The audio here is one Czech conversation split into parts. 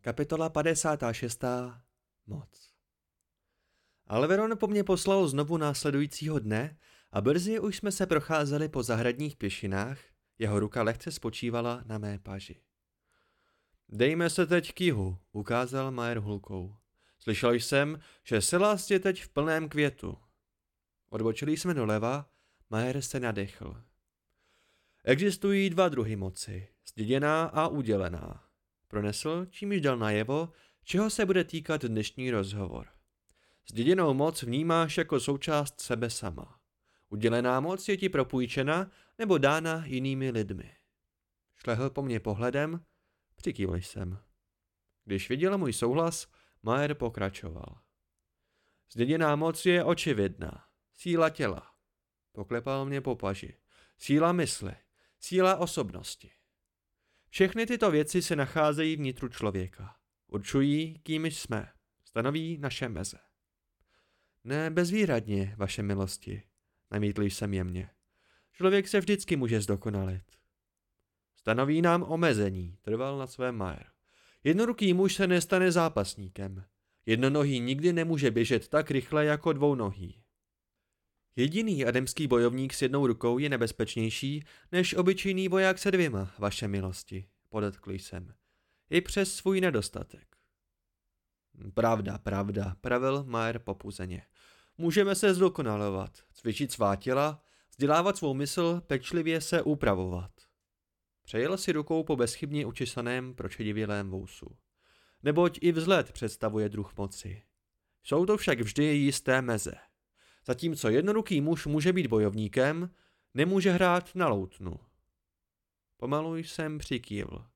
Kapitola 56. Moc Alveron po mně poslal znovu následujícího dne a brzy už jsme se procházeli po zahradních pěšinách, jeho ruka lehce spočívala na mé paži. Dejme se teď k jihu, ukázal Majer hulkou. Slyšel jsem, že Selas je teď v plném květu. Odbočili jsme doleva, Majer se nadechl. Existují dva druhy moci, zděděná a udělená. Pronesl, čímž dal najevo, čeho se bude týkat dnešní rozhovor. Zděděnou moc vnímáš jako součást sebe sama. Udělená moc je ti propůjčena nebo dána jinými lidmi. Šlehl po mně pohledem, přikývl jsem. Když viděl můj souhlas, Majer pokračoval. Zděděná moc je očividná. Síla těla. Poklepal mě po paži. Síla mysli. Síla osobnosti. Všechny tyto věci se nacházejí vnitru člověka. Určují, kým jsme. Stanoví naše meze. Ne bezvýradně, vaše milosti, namítl jsem jemně. Člověk se vždycky může zdokonalit. Stanoví nám omezení, trval na své Majer. Jednoruký muž se nestane zápasníkem. Jednonohý nikdy nemůže běžet tak rychle jako dvounohý. Jediný ademský bojovník s jednou rukou je nebezpečnější než obyčejný voják se dvěma, vaše milosti, podotkl jsem. I přes svůj nedostatek. Pravda, pravda, pravil Majer popuzeně. Můžeme se zdokonalovat, cvičit svá těla, vzdělávat svou mysl, pečlivě se upravovat. Přejel si rukou po bezchybně učesaném pročedivělém vousu. Neboť i vzhled představuje druh moci. Jsou to však vždy jisté meze. Zatímco jednoruký muž může být bojovníkem, nemůže hrát na loutnu. Pomalu jsem přikývl.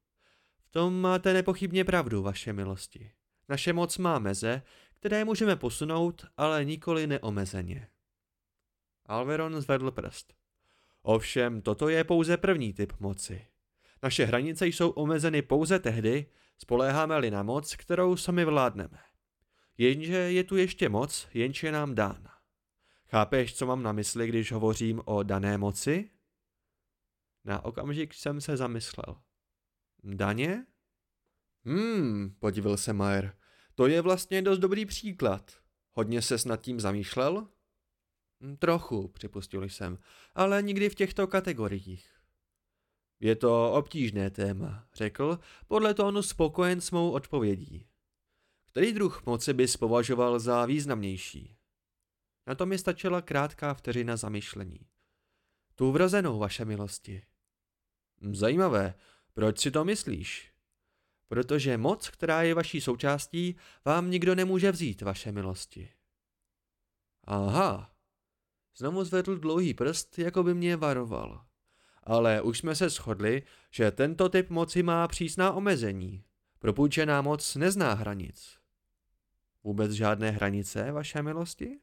V tom máte nepochybně pravdu, vaše milosti. Naše moc má meze, které můžeme posunout, ale nikoli neomezeně. Alveron zvedl prst. Ovšem, toto je pouze první typ moci. Naše hranice jsou omezeny pouze tehdy, spoléháme-li na moc, kterou sami vládneme. Jenže je tu ještě moc, jenž je nám dána. Chápeš, co mám na mysli, když hovořím o dané moci? Na okamžik jsem se zamyslel. Daně? Hmm, podívil se Majer. To je vlastně dost dobrý příklad. Hodně se nad tím zamýšlel? Hm, trochu, připustil jsem, ale nikdy v těchto kategoriích. Je to obtížné téma, řekl, podle tónu spokojen s mou odpovědí. Který druh moci bys považoval za významnější? Na to mi stačila krátká vteřina zamyšlení. Tu vrozenou, vaše milosti. Hm, zajímavé, proč si to myslíš? protože moc, která je vaší součástí, vám nikdo nemůže vzít, vaše milosti. Aha. Znovu zvedl dlouhý prst, jako by mě varoval. Ale už jsme se shodli, že tento typ moci má přísná omezení. Propůjčená moc nezná hranic. Vůbec žádné hranice, vaše milosti?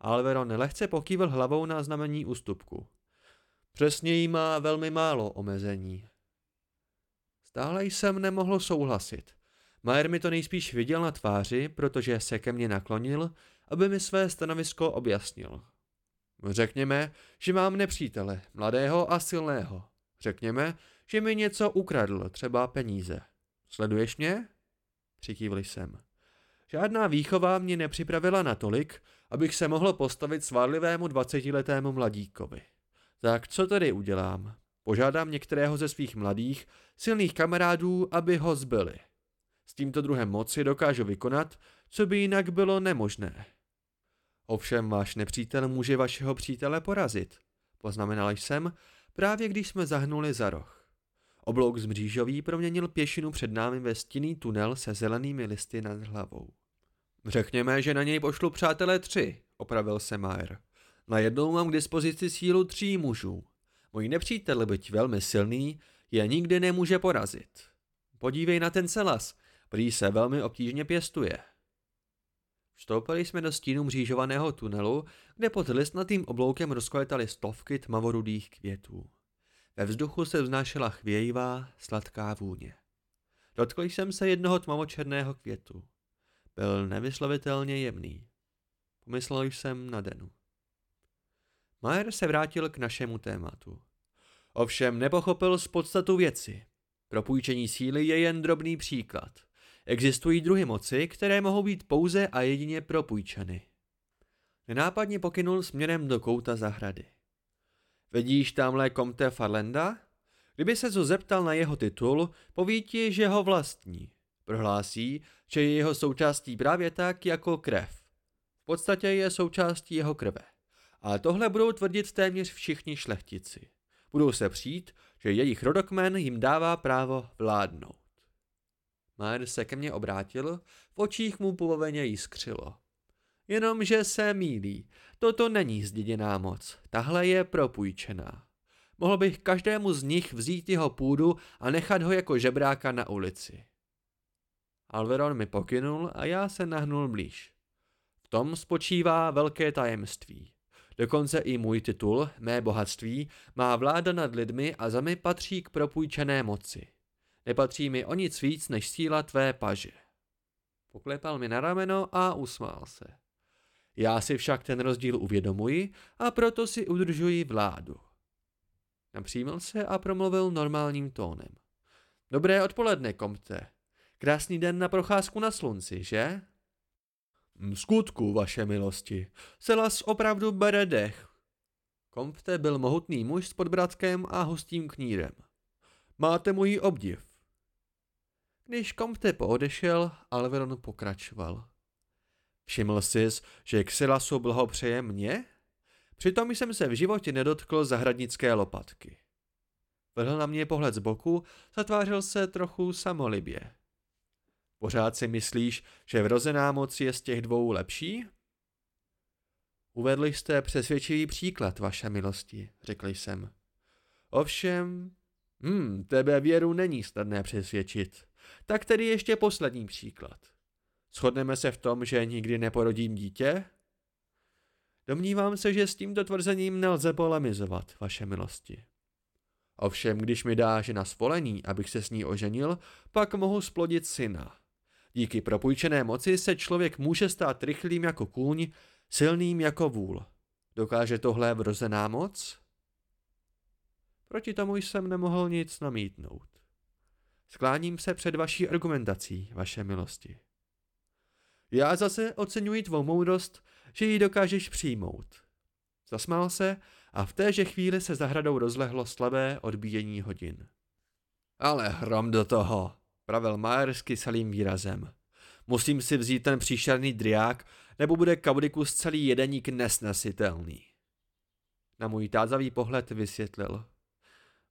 Alvero lehce pokývil hlavou na znamení ústupku. Přesněji má velmi málo omezení. Stále jsem nemohl souhlasit. Majer mi to nejspíš viděl na tváři, protože se ke mně naklonil, aby mi své stanovisko objasnil. Řekněme, že mám nepřítele, mladého a silného. Řekněme, že mi něco ukradl, třeba peníze. Sleduješ mě? Přikývl jsem. Žádná výchova mě nepřipravila natolik, abych se mohl postavit svádlivému dvacetiletému mladíkovi. Tak co tedy udělám? Požádám některého ze svých mladých, silných kamarádů, aby ho zbyli. S tímto druhem moci dokážu vykonat, co by jinak bylo nemožné. Ovšem váš nepřítel může vašeho přítele porazit, poznamenal jsem, právě když jsme zahnuli za roh. Oblouk z mřížový proměnil pěšinu před námi ve stinný tunel se zelenými listy nad hlavou. Řekněme, že na něj pošlu přátelé tři, opravil se Mayer. Najednou mám k dispozici sílu tří mužů. Můj nepřítel, byť velmi silný, je nikdy nemůže porazit. Podívej na ten celas, prý se velmi obtížně pěstuje. Vstoupili jsme do stínu mřížovaného tunelu, kde pod listnatým obloukem rozkvetaly stovky tmavorudých květů. Ve vzduchu se vznášela chvějivá, sladká vůně. Dotkl jsem se jednoho tmavočerného květu. Byl nevyslovitelně jemný. Pomyslel jsem na Denu. Majer se vrátil k našemu tématu. Ovšem nepochopil z podstatu věci. Propůjčení síly je jen drobný příklad. Existují druhy moci, které mohou být pouze a jedině propůjčeny. Nenápadně pokynul směrem do kouta zahrady. Vidíš tamhle komte Farlenda? Kdyby se zo zeptal na jeho titul, poví ti, že ho vlastní. Prohlásí, že je jeho součástí právě tak jako krev. V podstatě je součástí jeho krve. A tohle budou tvrdit téměř všichni šlechtici. Budou se přijít, že jejich rodokmen jim dává právo vládnout. Majer se ke mně obrátil, v očích mu poloveně jiskřilo. Jenomže se mílí, toto není zděděná moc, tahle je propůjčená. Mohl bych každému z nich vzít jeho půdu a nechat ho jako žebráka na ulici. Alveron mi pokynul a já se nahnul blíž. V tom spočívá velké tajemství. Dokonce i můj titul, mé bohatství, má vláda nad lidmi a zemi patří k propůjčené moci. Nepatří mi o nic víc než síla tvé paže. Poklepal mi na rameno a usmál se. Já si však ten rozdíl uvědomuji a proto si udržuji vládu. Napřímil se a promluvil normálním tónem. Dobré odpoledne, komte. Krásný den na procházku na slunci, že? Skutku, vaše milosti, se las opravdu bere dech. Kompte byl mohutný muž s podbratkem a hustým knírem. Máte můj obdiv. Když Kompte poodešel, Alveron pokračoval. Všiml jsi, že Xylasu blahopřeje mě? Přitom jsem se v životě nedotkl zahradnické lopatky. Vrhl na mě pohled z boku, zatvářel se trochu samolibě. Pořád si myslíš, že vrozená moc je z těch dvou lepší? Uvedli jste přesvědčivý příklad, vaše milosti, řekl jsem. Ovšem, hm, tebe věru není snadné přesvědčit. Tak tedy ještě poslední příklad. Shodneme se v tom, že nikdy neporodím dítě? Domnívám se, že s tímto tvrzením nelze polemizovat, vaše milosti. Ovšem, když mi dá žena svolení, abych se s ní oženil, pak mohu splodit syna. Díky propůjčené moci se člověk může stát rychlým jako kůň, silným jako vůl. Dokáže tohle vrozená moc? Proti tomu jsem nemohl nic namítnout. Skláním se před vaší argumentací, vaše milosti. Já zase oceňuji tvou moudrost, že ji dokážeš přijmout. Zasmál se a v téže chvíli se zahradou rozlehlo slabé odbíjení hodin. Ale hrom do toho, pravil Majer s kyselým výrazem. Musím si vzít ten příšerný driák, nebo bude Kaudikus celý jedeník nesnesitelný. Na můj tázavý pohled vysvětlil.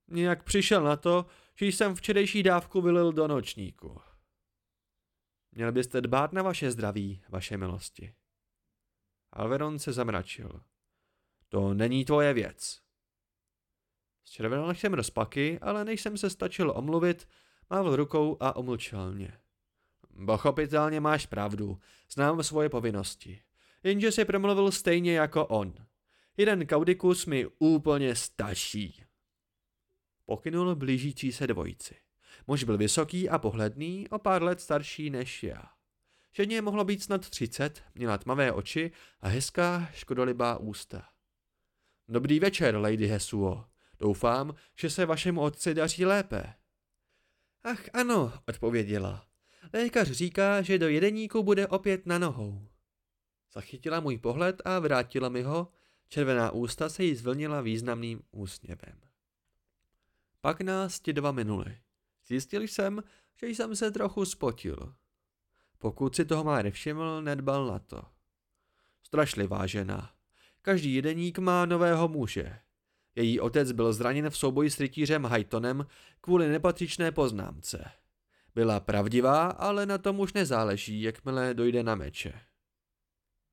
Nějak přišel na to, že jsem včerejší dávku vylil do nočníku. Měl byste dbát na vaše zdraví, vaše milosti. Alveron se zamračil. To není tvoje věc. Zčervenal jsem rozpaky, ale než jsem se stačil omluvit, mávl rukou a omlčel mě. Pochopitelně máš pravdu, znám svoje povinnosti. Jenže si promluvil stejně jako on. Jeden kaudikus mi úplně stačí. Pokynul blížící se dvojici. Muž byl vysoký a pohledný, o pár let starší než já. Ženě mohlo být snad třicet, měla tmavé oči a hezká, škodolibá ústa. Dobrý večer, Lady Hesuo. Doufám, že se vašemu otci daří lépe. Ach ano, odpověděla. Lékař říká, že do jedeníku bude opět na nohou. Zachytila můj pohled a vrátila mi ho, červená ústa se jí zvlnila významným úsměvem. Pak nás ti dva minuli. Zjistil jsem, že jsem se trochu spotil. Pokud si toho má nevšiml, nedbal na to. Strašlivá žena. Každý jedeník má nového muže. Její otec byl zraněn v souboji s rytířem Haytonem kvůli nepatřičné poznámce. Byla pravdivá, ale na tom už nezáleží, jakmile dojde na meče.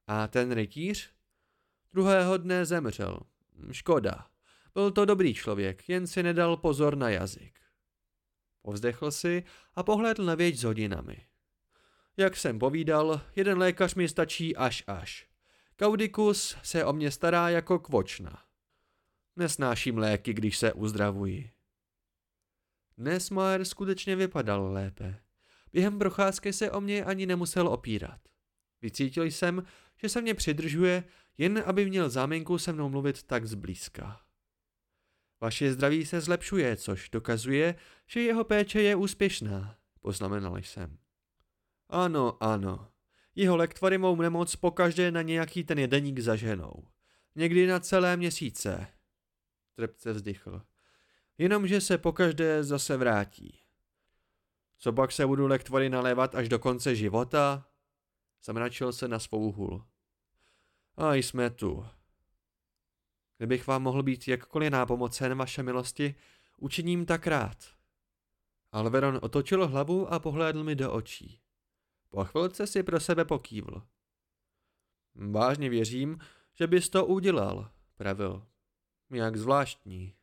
A ten rytíř? Druhého dne zemřel. Škoda. Byl to dobrý člověk, jen si nedal pozor na jazyk. Povzdechl si a pohlédl na věď s hodinami. Jak jsem povídal, jeden lékař mi stačí až až. Kaudikus se o mě stará jako kvočna. Nesnáším léky, když se uzdravuji. Dnes Mayer skutečně vypadal lépe. Během procházky se o mě ani nemusel opírat. Vycítil jsem, že se mě přidržuje, jen aby měl záminku se mnou mluvit tak zblízka. Vaše zdraví se zlepšuje, což dokazuje, že jeho péče je úspěšná, poznamenal jsem. Ano, ano. Jeho lektvory mou nemoc pokaždé na nějaký ten jedeník zaženou. Někdy na celé měsíce. Trpce vzdychl. Jenomže se pokaždé zase vrátí. Co pak se budu lektvory nalévat až do konce života? Zamračil se na svou hůl. A jsme tu. Kdybych vám mohl být jakkoliv nápomocen, vaše milosti, učiním tak rád. Alveron otočil hlavu a pohlédl mi do očí. Po chvilce si pro sebe pokývl. Vážně věřím, že bys to udělal, pravil. Jak zvláštní.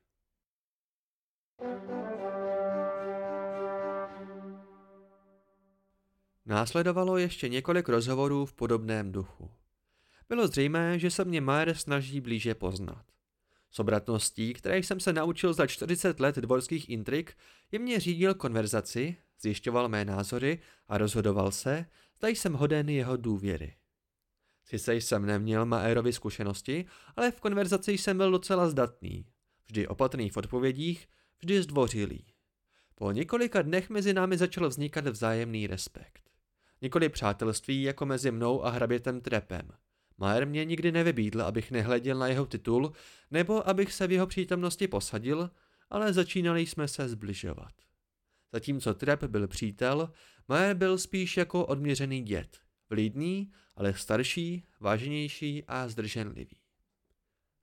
Následovalo ještě několik rozhovorů v podobném duchu. Bylo zřejmé, že se mě Mayer snaží blíže poznat. S obratností, které jsem se naučil za 40 let dvorských intrik, je mě řídil konverzaci, zjišťoval mé názory a rozhodoval se, zda jsem hoden jeho důvěry. Sice jsem neměl Maerovi zkušenosti, ale v konverzaci jsem byl docela zdatný. Vždy opatrný v odpovědích, vždy zdvořilý. Po několika dnech mezi námi začal vznikat vzájemný respekt. Několik přátelství jako mezi mnou a hrabětem Trepem – Maer mě nikdy nevybídl, abych nehleděl na jeho titul, nebo abych se v jeho přítomnosti posadil, ale začínali jsme se zbližovat. Zatímco Trep byl přítel, Maer byl spíš jako odměřený děd, vlídný, ale starší, váženější a zdrženlivý.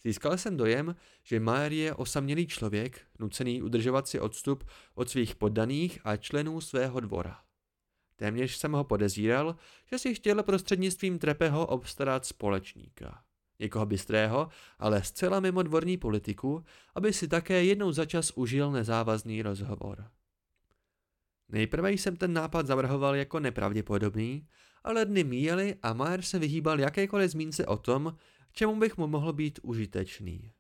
Získal jsem dojem, že Maer je osamělý člověk, nucený udržovat si odstup od svých poddaných a členů svého dvora. Téměř jsem ho podezíral, že si chtěl prostřednictvím Trepeho obstarat společníka. Někoho bystrého, ale zcela mimo dvorní politiku, aby si také jednou za čas užil nezávazný rozhovor. Nejprve jsem ten nápad zavrhoval jako nepravděpodobný, ale dny míjely a Mayer se vyhýbal jakékoliv zmínce o tom, čemu bych mu mohl být užitečný.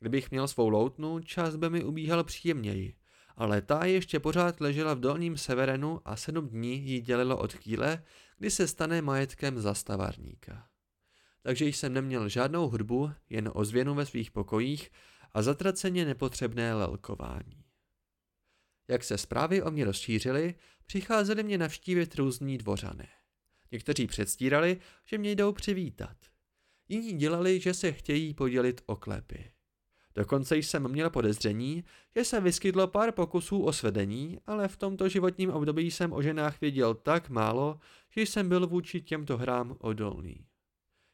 Kdybych měl svou loutnu, čas by mi ubíhal příjemněji, ale ta ještě pořád ležela v dolním severenu a sedm dní jí dělilo od chvíle, kdy se stane majetkem zastavarníka. Takže jsem neměl žádnou hudbu, jen ozvěnu ve svých pokojích a zatraceně nepotřebné lelkování. Jak se zprávy o mě rozšířily, přicházeli mě navštívit různí dvořané. Někteří předstírali, že mě jdou přivítat. Jiní dělali, že se chtějí podělit o klepy. Dokonce jsem měl podezření, že se vyskytlo pár pokusů o svedení, ale v tomto životním období jsem o ženách věděl tak málo, že jsem byl vůči těmto hrám odolný.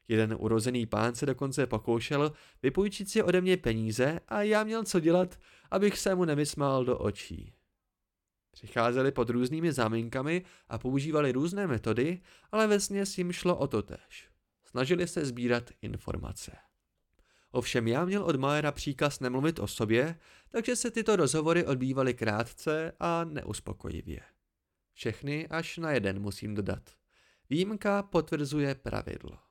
Jeden urozený pán se dokonce pokoušel vypůjčit si ode mě peníze a já měl co dělat, abych se mu nevysmál do očí. Přicházeli pod různými záminkami a používali různé metody, ale vesně jim šlo o to tež. Snažili se sbírat informace. Ovšem já měl od Mayera příkaz nemluvit o sobě, takže se tyto rozhovory odbývaly krátce a neuspokojivě. Všechny až na jeden musím dodat. Výjimka potvrzuje pravidlo.